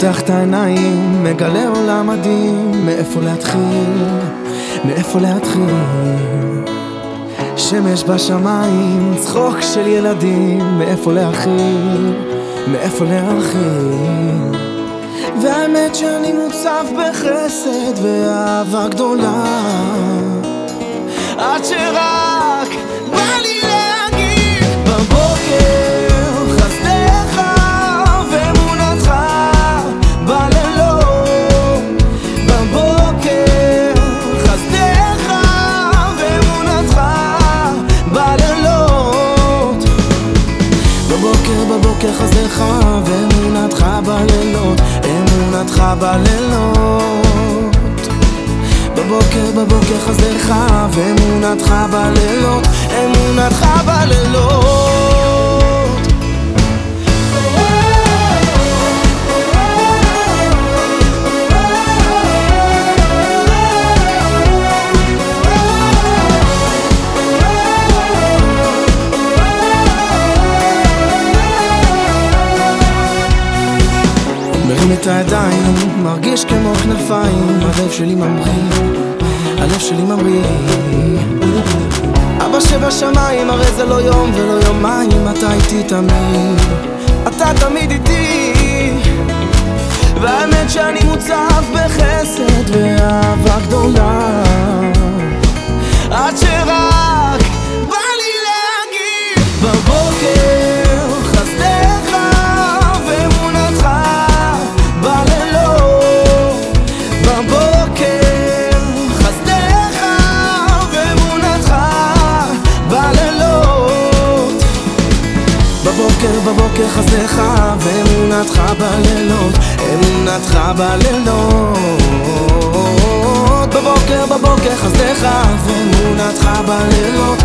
פותח את העיניים, מגלה עולם מדהים, מאיפה להתחיל, מאיפה להתחיל. שמש בשמיים, צחוק של ילדים, מאיפה להכיל, מאיפה להכיל. והאמת שאני מוצף בחסד ואהבה גדולה. עד שרק חסדיך ואמונתך בלילות אמונתך בלילות. בבוקר בבוקר חסדיך ואמונתך בלילות אמונתך בלילות מרים את הידיים, מרגיש כמו כנפיים הלב שלי ממריא, הלב שלי ממריא. אבא שבשמיים הרי זה לא יום ולא יומיים אתה איתי תמיד, אתה תמיד איתי. והאמת שאני מוצף בחסד ואהבה גדולה בבוקר בבוקר חסדיך ואמונתך בלילות אמונתך בלילות. בבוקר בבוקר חסדיך ואמונתך בלילות אמונתך בלילות